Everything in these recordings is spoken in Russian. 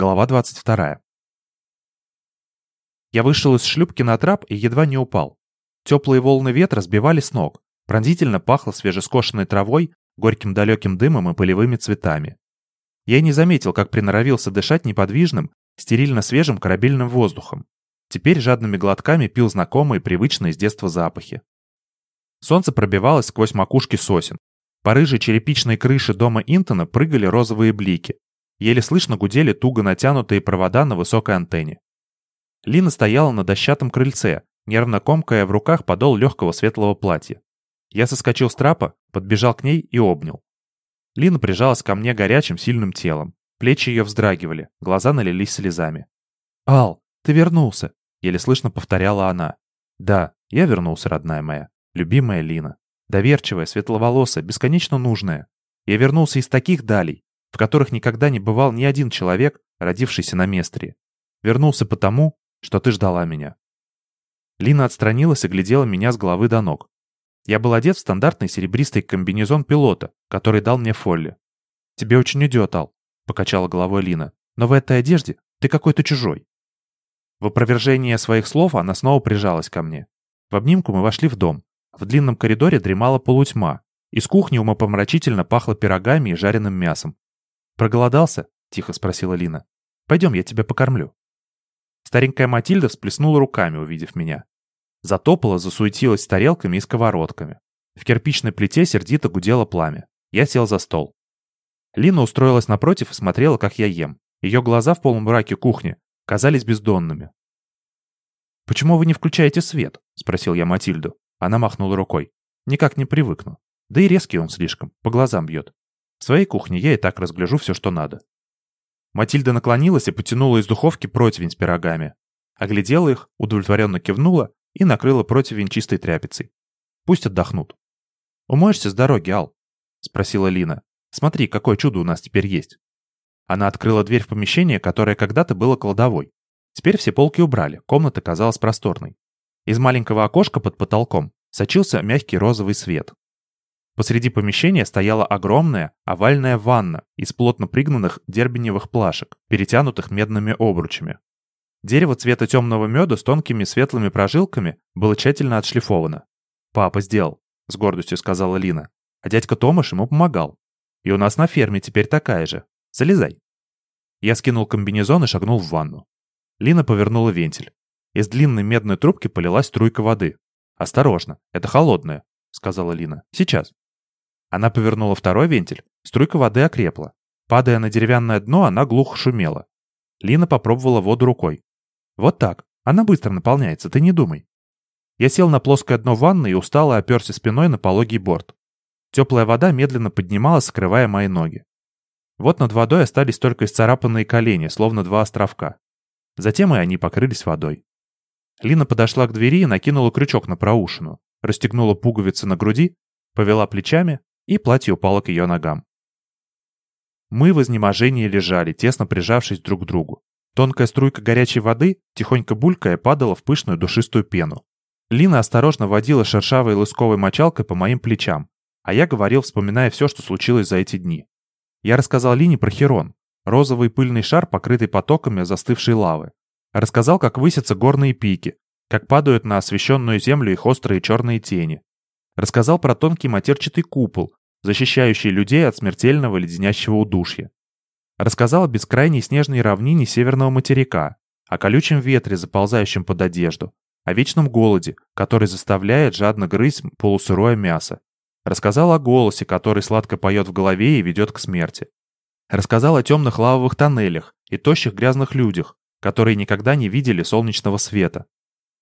Глава 22. Я вышел из шлюпки на трап и едва не упал. Теплые волны ветра сбивали с ног. Пронзительно пахло свежескошенной травой, горьким далеким дымом и полевыми цветами. Я не заметил, как приноровился дышать неподвижным, стерильно свежим корабельным воздухом. Теперь жадными глотками пил знакомые, привычные с детства запахи. Солнце пробивалось сквозь макушки сосен. По рыжей черепичной крыше дома Интона прыгали розовые блики. Еле слышно гудели туго натянутые провода на высокой антенне. Лина стояла на дощатом крыльце, нервно комкая в руках подол легкого светлого платья. Я соскочил с трапа, подбежал к ней и обнял. Лина прижалась ко мне горячим, сильным телом. Плечи ее вздрагивали, глаза налились слезами. «Ал, ты вернулся!» — еле слышно повторяла она. «Да, я вернулся, родная моя, любимая Лина. Доверчивая, светловолосая, бесконечно нужная. Я вернулся из таких далей, в которых никогда не бывал ни один человек, родившийся на Местрии. Вернулся потому, что ты ждала меня. Лина отстранилась и глядела меня с головы до ног. Я был одет в стандартный серебристый комбинезон пилота, который дал мне Фолли. «Тебе очень идет, Ал», — покачала головой Лина. «Но в этой одежде ты какой-то чужой». В опровержение своих слов она снова прижалась ко мне. В обнимку мы вошли в дом. В длинном коридоре дремала полутьма. Из кухни умопомрачительно пахло пирогами и жареным мясом. «Проголодался?» — тихо спросила Лина. «Пойдем, я тебя покормлю». Старенькая Матильда всплеснула руками, увидев меня. Затопала, засуетилась с тарелками и сковородками. В кирпичной плите сердито гудело пламя. Я сел за стол. Лина устроилась напротив и смотрела, как я ем. Ее глаза в полумраке кухни казались бездонными. «Почему вы не включаете свет?» — спросил я Матильду. Она махнула рукой. «Никак не привыкну. Да и резкий он слишком, по глазам бьет. В своей кухне я и так разгляжу все, что надо. Матильда наклонилась и потянула из духовки противень с пирогами. Оглядела их, удовлетворенно кивнула и накрыла противень чистой тряпицей. Пусть отдохнут. «Умоешься с дороги, Ал?» — спросила Лина. «Смотри, какое чудо у нас теперь есть». Она открыла дверь в помещение, которое когда-то было кладовой. Теперь все полки убрали, комната казалась просторной. Из маленького окошка под потолком сочился мягкий розовый свет. Посреди помещения стояла огромная овальная ванна из плотно пригнанных дербеневых плашек, перетянутых медными обручами. Дерево цвета темного меда с тонкими светлыми прожилками было тщательно отшлифовано. «Папа сделал», — с гордостью сказала Лина. «А дядька Томаш ему помогал. И у нас на ферме теперь такая же. Залезай». Я скинул комбинезон и шагнул в ванну. Лина повернула вентиль. Из длинной медной трубки полилась струйка воды. «Осторожно, это холодное», — сказала Лина. «Сейчас». Она повернула второй вентиль, струйка воды окрепла. Падая на деревянное дно, она глухо шумела. Лина попробовала воду рукой. «Вот так. Она быстро наполняется, ты не думай». Я сел на плоское дно ванны и устало оперся спиной на пологий борт. Теплая вода медленно поднималась, скрывая мои ноги. Вот над водой остались только исцарапанные колени, словно два островка. Затем и они покрылись водой. Лина подошла к двери и накинула крючок на проушину, расстегнула пуговицы на груди, повела плечами, и платье упало к ее ногам. Мы в изнеможении лежали, тесно прижавшись друг к другу. Тонкая струйка горячей воды, тихонько булькая, падала в пышную душистую пену. Лина осторожно водила шершавой лысковой мочалкой по моим плечам, а я говорил, вспоминая все, что случилось за эти дни. Я рассказал Лине про Херон, розовый пыльный шар, покрытый потоками застывшей лавы. Рассказал, как высятся горные пики, как падают на освещенную землю их острые черные тени. Рассказал про тонкий матерчатый купол, защищающий людей от смертельного леденящего удушья. Рассказал о бескрайней снежной равнине северного материка, о колючем ветре, заползающем под одежду, о вечном голоде, который заставляет жадно грызть полусырое мясо. Рассказал о голосе, который сладко поет в голове и ведет к смерти. Рассказал о темных лавовых тоннелях и тощих грязных людях, которые никогда не видели солнечного света.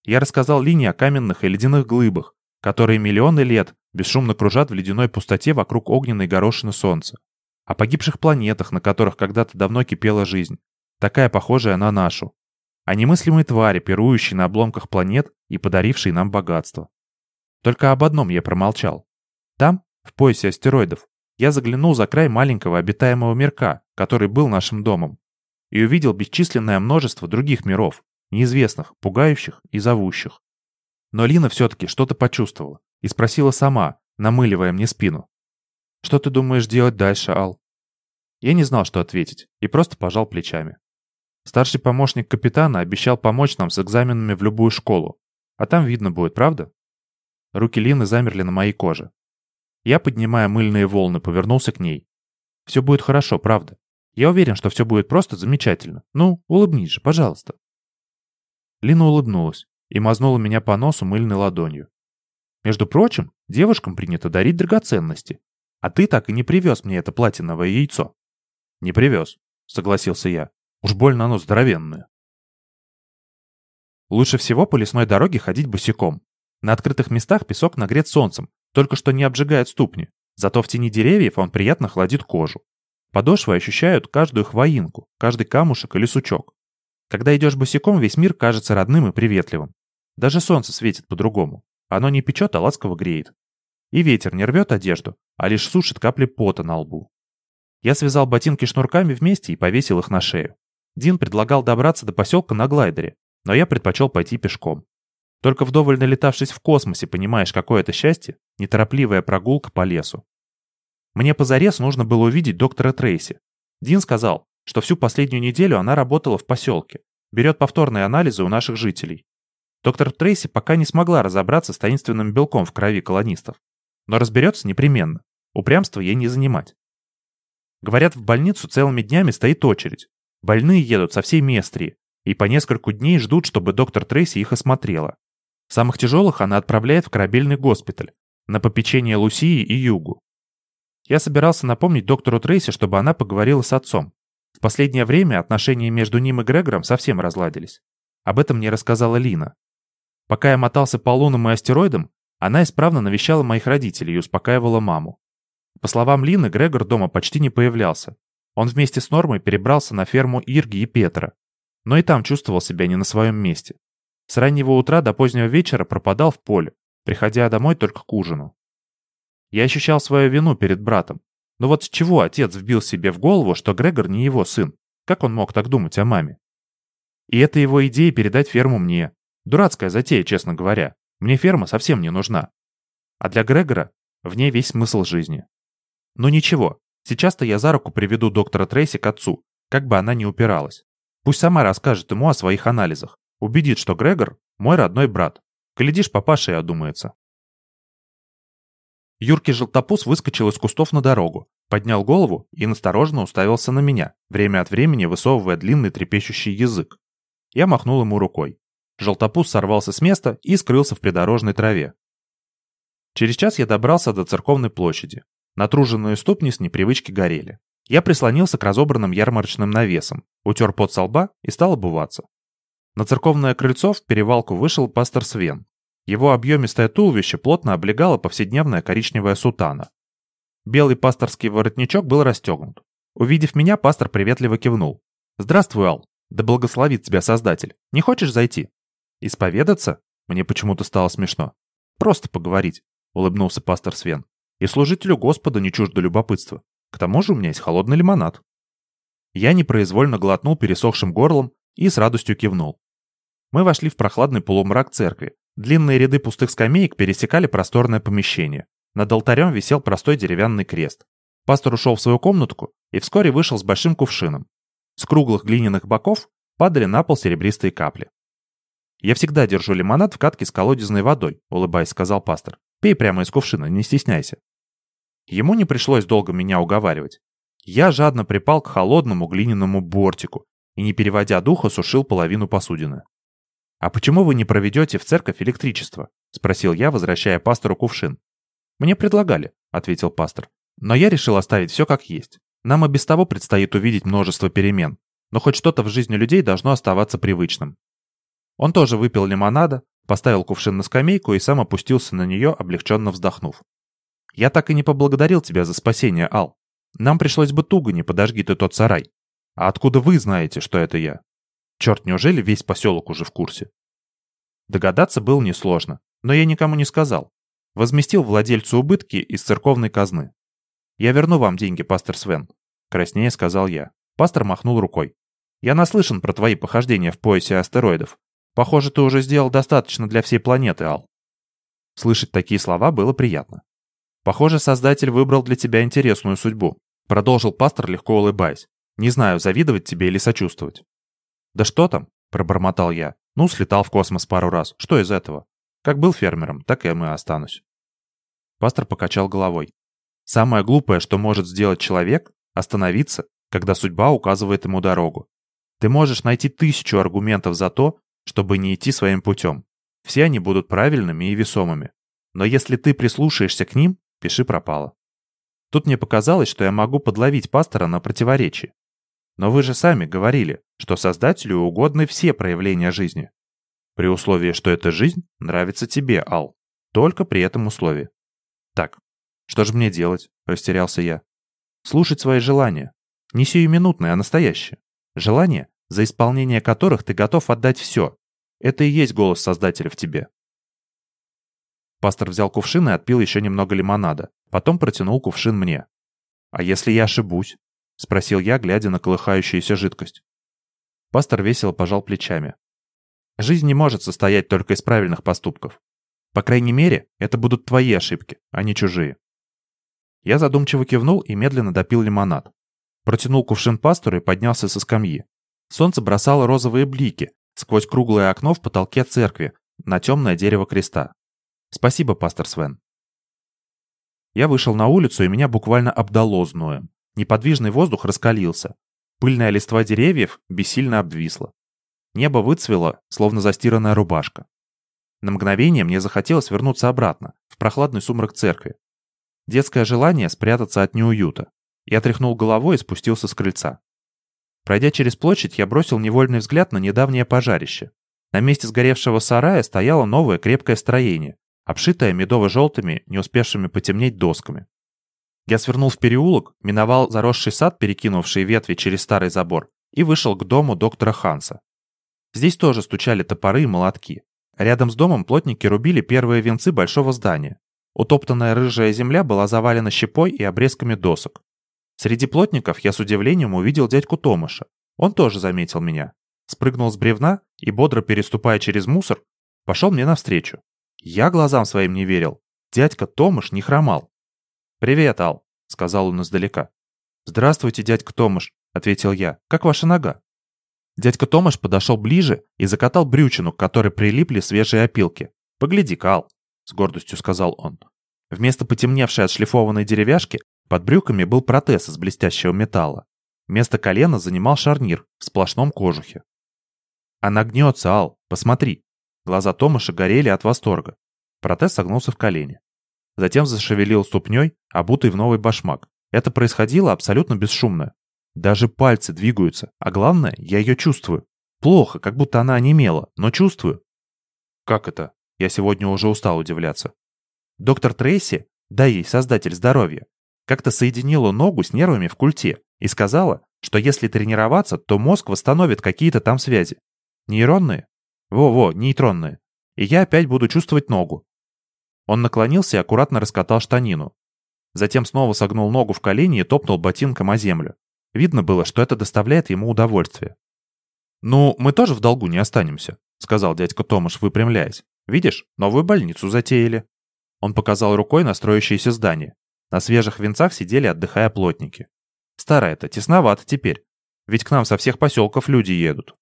Я рассказал Лине о каменных и ледяных глыбах, которые миллионы лет бесшумно кружат в ледяной пустоте вокруг огненной горошины солнца. О погибших планетах, на которых когда-то давно кипела жизнь, такая похожая на нашу. О немыслимой твари, пирующей на обломках планет и подарившей нам богатство. Только об одном я промолчал. Там, в поясе астероидов, я заглянул за край маленького обитаемого мирка, который был нашим домом, и увидел бесчисленное множество других миров, неизвестных, пугающих и зовущих. Но Лина все-таки что-то почувствовала и спросила сама, намыливая мне спину. «Что ты думаешь делать дальше, Ал?» Я не знал, что ответить, и просто пожал плечами. Старший помощник капитана обещал помочь нам с экзаменами в любую школу. А там видно будет, правда? Руки Лины замерли на моей коже. Я, поднимая мыльные волны, повернулся к ней. Все будет хорошо, правда. Я уверен, что все будет просто замечательно. Ну, улыбнись же, пожалуйста. Лина улыбнулась и мазнула меня по носу мыльной ладонью. Между прочим, девушкам принято дарить драгоценности. А ты так и не привез мне это платиновое яйцо. Не привез, согласился я. Уж больно оно здоровенное. Лучше всего по лесной дороге ходить босиком. На открытых местах песок нагрет солнцем, только что не обжигает ступни. Зато в тени деревьев он приятно холодит кожу. Подошвы ощущают каждую хвоинку, каждый камушек или сучок. Когда идешь босиком, весь мир кажется родным и приветливым. Даже солнце светит по-другому. Оно не печет, а ласково греет. И ветер не рвет одежду, а лишь сушит капли пота на лбу. Я связал ботинки шнурками вместе и повесил их на шею. Дин предлагал добраться до поселка на глайдере, но я предпочел пойти пешком. Только вдоволь налетавшись в космосе, понимаешь, какое это счастье, неторопливая прогулка по лесу. Мне позарез нужно было увидеть доктора Трейси. Дин сказал, что всю последнюю неделю она работала в поселке, берет повторные анализы у наших жителей. Доктор Трейси пока не смогла разобраться с таинственным белком в крови колонистов. Но разберется непременно. Упрямство ей не занимать. Говорят, в больницу целыми днями стоит очередь. Больные едут со всей Местрии и по нескольку дней ждут, чтобы доктор Трейси их осмотрела. Самых тяжелых она отправляет в корабельный госпиталь, на попечение Лусии и Югу. Я собирался напомнить доктору Трейси, чтобы она поговорила с отцом. В последнее время отношения между ним и Грегором совсем разладились. Об этом мне рассказала Лина. Пока я мотался по лунам и астероидам, она исправно навещала моих родителей и успокаивала маму. По словам Лины, Грегор дома почти не появлялся. Он вместе с Нормой перебрался на ферму Ирги и Петра, но и там чувствовал себя не на своем месте. С раннего утра до позднего вечера пропадал в поле, приходя домой только к ужину. Я ощущал свою вину перед братом. Но вот с чего отец вбил себе в голову, что Грегор не его сын? Как он мог так думать о маме? И это его идея передать ферму мне. Дурацкая затея, честно говоря. Мне ферма совсем не нужна. А для Грегора в ней весь смысл жизни. Но ничего, сейчас-то я за руку приведу доктора Трейси к отцу, как бы она ни упиралась. Пусть сама расскажет ему о своих анализах. Убедит, что Грегор – мой родной брат. Глядишь, папаша и одумается. Юркий желтопус выскочил из кустов на дорогу, поднял голову и настороженно уставился на меня, время от времени высовывая длинный трепещущий язык. Я махнул ему рукой. Желтопус сорвался с места и скрылся в придорожной траве. Через час я добрался до церковной площади. Натруженные ступни с непривычки горели. Я прислонился к разобранным ярмарочным навесам, утер пот со лба и стал обуваться. На церковное крыльцо в перевалку вышел пастор Свен. Его объемистое туловище плотно облегало повседневная коричневая сутана. Белый пасторский воротничок был расстегнут. Увидев меня, пастор приветливо кивнул. «Здравствуй, Ал. Да благословит тебя Создатель. Не хочешь зайти?» «Исповедаться?» Мне почему-то стало смешно. «Просто поговорить», — улыбнулся пастор Свен. И служителю Господа не чуждо любопытства. К тому же у меня есть холодный лимонад. Я непроизвольно глотнул пересохшим горлом и с радостью кивнул. Мы вошли в прохладный полумрак церкви. Длинные ряды пустых скамеек пересекали просторное помещение. Над алтарем висел простой деревянный крест. Пастор ушел в свою комнатку и вскоре вышел с большим кувшином. С круглых глиняных боков падали на пол серебристые капли. «Я всегда держу лимонад в катке с колодезной водой», — улыбаясь, сказал пастор. «Пей прямо из кувшина, не стесняйся». Ему не пришлось долго меня уговаривать. Я жадно припал к холодному глиняному бортику и, не переводя духа, сушил половину посудины. «А почему вы не проведете в церковь электричество?» — спросил я, возвращая пастору кувшин. «Мне предлагали», — ответил пастор. «Но я решил оставить все как есть. Нам и без того предстоит увидеть множество перемен, но хоть что-то в жизни людей должно оставаться привычным». Он тоже выпил лимонада, поставил кувшин на скамейку и сам опустился на нее, облегченно вздохнув. Я так и не поблагодарил тебя за спасение, Ал. Нам пришлось бы туго, не подожги ты тот сарай. А откуда вы знаете, что это я? Черт, неужели весь поселок уже в курсе? Догадаться было несложно, но я никому не сказал. Возместил владельцу убытки из церковной казны. «Я верну вам деньги, пастор Свен», — краснее сказал я. Пастор махнул рукой. «Я наслышан про твои похождения в поясе астероидов. Похоже, ты уже сделал достаточно для всей планеты, Ал». Слышать такие слова было приятно. Похоже, Создатель выбрал для тебя интересную судьбу. Продолжил пастор, легко улыбаясь. Не знаю, завидовать тебе или сочувствовать. «Да что там?» – пробормотал я. «Ну, слетал в космос пару раз. Что из этого? Как был фермером, так и мы останусь». Пастор покачал головой. «Самое глупое, что может сделать человек – остановиться, когда судьба указывает ему дорогу. Ты можешь найти тысячу аргументов за то, чтобы не идти своим путем. Все они будут правильными и весомыми. Но если ты прислушаешься к ним, пиши пропало. Тут мне показалось, что я могу подловить пастора на противоречии. Но вы же сами говорили, что Создателю угодны все проявления жизни. При условии, что эта жизнь нравится тебе, Ал. Только при этом условии. Так, что же мне делать? Растерялся я. Слушать свои желания. Не сиюминутные, а настоящие. Желания, за исполнение которых ты готов отдать все. Это и есть голос Создателя в тебе. Пастор взял кувшин и отпил еще немного лимонада. Потом протянул кувшин мне. «А если я ошибусь?» — спросил я, глядя на колыхающуюся жидкость. Пастор весело пожал плечами. «Жизнь не может состоять только из правильных поступков. По крайней мере, это будут твои ошибки, а не чужие». Я задумчиво кивнул и медленно допил лимонад. Протянул кувшин пастору и поднялся со скамьи. Солнце бросало розовые блики сквозь круглое окно в потолке церкви на темное дерево креста. Спасибо, пастор Свен. Я вышел на улицу, и меня буквально обдало зноем. Неподвижный воздух раскалился. Пыльная листва деревьев бессильно обвисла. Небо выцвело, словно застиранная рубашка. На мгновение мне захотелось вернуться обратно, в прохладный сумрак церкви. Детское желание спрятаться от неуюта. Я тряхнул головой и спустился с крыльца. Пройдя через площадь, я бросил невольный взгляд на недавнее пожарище. На месте сгоревшего сарая стояло новое крепкое строение, обшитое медово-желтыми, не успевшими потемнеть досками. Я свернул в переулок, миновал заросший сад, перекинувший ветви через старый забор, и вышел к дому доктора Ханса. Здесь тоже стучали топоры и молотки. Рядом с домом плотники рубили первые венцы большого здания. Утоптанная рыжая земля была завалена щепой и обрезками досок. Среди плотников я с удивлением увидел дядьку Томаша. Он тоже заметил меня. Спрыгнул с бревна и, бодро переступая через мусор, пошел мне навстречу. Я глазам своим не верил. Дядька Томаш не хромал. «Привет, Ал», — сказал он издалека. «Здравствуйте, дядька Томаш», — ответил я. «Как ваша нога?» Дядька Томаш подошел ближе и закатал брючину, к которой прилипли свежие опилки. «Погляди, Кал», — с гордостью сказал он. Вместо потемневшей отшлифованной деревяшки под брюками был протез из блестящего металла. Место колена занимал шарнир в сплошном кожухе. «Она гнется, Ал, посмотри!» Глаза Томаша горели от восторга. Протез согнулся в колени. Затем зашевелил ступней, обутый в новый башмак. Это происходило абсолютно бесшумно. Даже пальцы двигаются, а главное, я ее чувствую. Плохо, как будто она онемела, но чувствую. Как это? Я сегодня уже устал удивляться. Доктор Трейси, да ей создатель здоровья, как-то соединила ногу с нервами в культе и сказала, что если тренироваться, то мозг восстановит какие-то там связи. Нейронные? Во-во, нейтронные. И я опять буду чувствовать ногу. Он наклонился и аккуратно раскатал штанину. Затем снова согнул ногу в колени и топнул ботинком о землю. Видно было, что это доставляет ему удовольствие. «Ну, мы тоже в долгу не останемся», — сказал дядька Томаш, выпрямляясь. «Видишь, новую больницу затеяли». Он показал рукой на строящееся здание. На свежих венцах сидели, отдыхая плотники. Старое это тесновато теперь. Ведь к нам со всех поселков люди едут.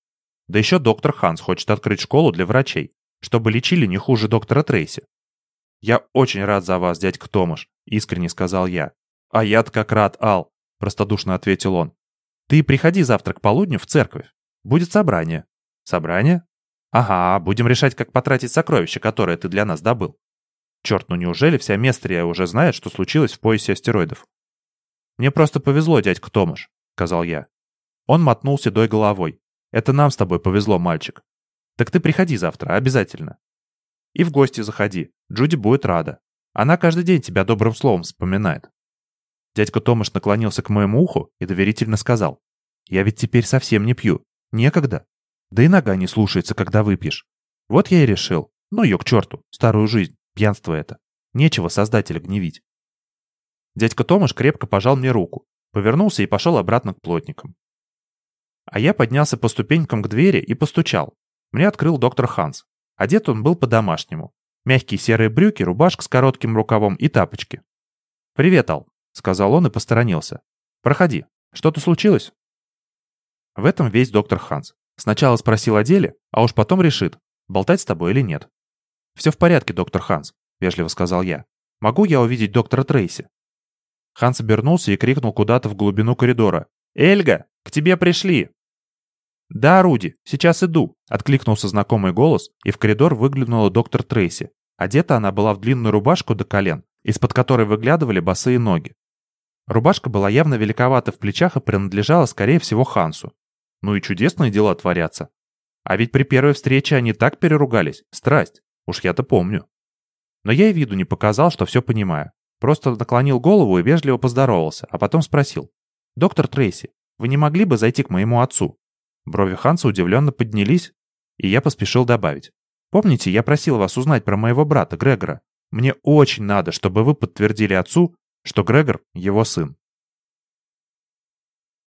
Да еще доктор Ханс хочет открыть школу для врачей, чтобы лечили не хуже доктора Трейси. «Я очень рад за вас, дядька Томаш», — искренне сказал я. «А я-то как рад, Ал», — простодушно ответил он. «Ты приходи завтра к полудню в церковь. Будет собрание». «Собрание?» «Ага, будем решать, как потратить сокровища, которые ты для нас добыл». Черт, ну неужели вся Местрия уже знает, что случилось в поясе астероидов? «Мне просто повезло, дядька Томаш», — сказал я. Он мотнул седой головой. «Это нам с тобой повезло, мальчик. Так ты приходи завтра, обязательно. И в гости заходи. Джуди будет рада. Она каждый день тебя добрым словом вспоминает. Дядька Томаш наклонился к моему уху и доверительно сказал. Я ведь теперь совсем не пью. Некогда. Да и нога не слушается, когда выпьешь. Вот я и решил. Ну ее к черту, старую жизнь, пьянство это. Нечего создателя гневить. Дядька Томаш крепко пожал мне руку, повернулся и пошел обратно к плотникам. А я поднялся по ступенькам к двери и постучал. Мне открыл доктор Ханс. Одет он был по-домашнему. Мягкие серые брюки, рубашка с коротким рукавом и тапочки. «Привет, Ал», — сказал он и посторонился. «Проходи. Что-то случилось?» В этом весь доктор Ханс. Сначала спросил о деле, а уж потом решит, болтать с тобой или нет. «Все в порядке, доктор Ханс», — вежливо сказал я. «Могу я увидеть доктора Трейси?» Ханс обернулся и крикнул куда-то в глубину коридора. «Эльга, к тебе пришли!» «Да, Руди, сейчас иду», — откликнулся знакомый голос, и в коридор выглянула доктор Трейси. Одета она была в длинную рубашку до колен, из-под которой выглядывали босые ноги. Рубашка была явно великовата в плечах и принадлежала, скорее всего, Хансу. Ну и чудесные дела творятся. А ведь при первой встрече они так переругались. Страсть. Уж я-то помню. Но я и виду не показал, что все понимаю. Просто наклонил голову и вежливо поздоровался, а потом спросил. «Доктор Трейси, вы не могли бы зайти к моему отцу?» Брови Ханса удивленно поднялись, и я поспешил добавить. «Помните, я просил вас узнать про моего брата Грегора? Мне очень надо, чтобы вы подтвердили отцу, что Грегор — его сын».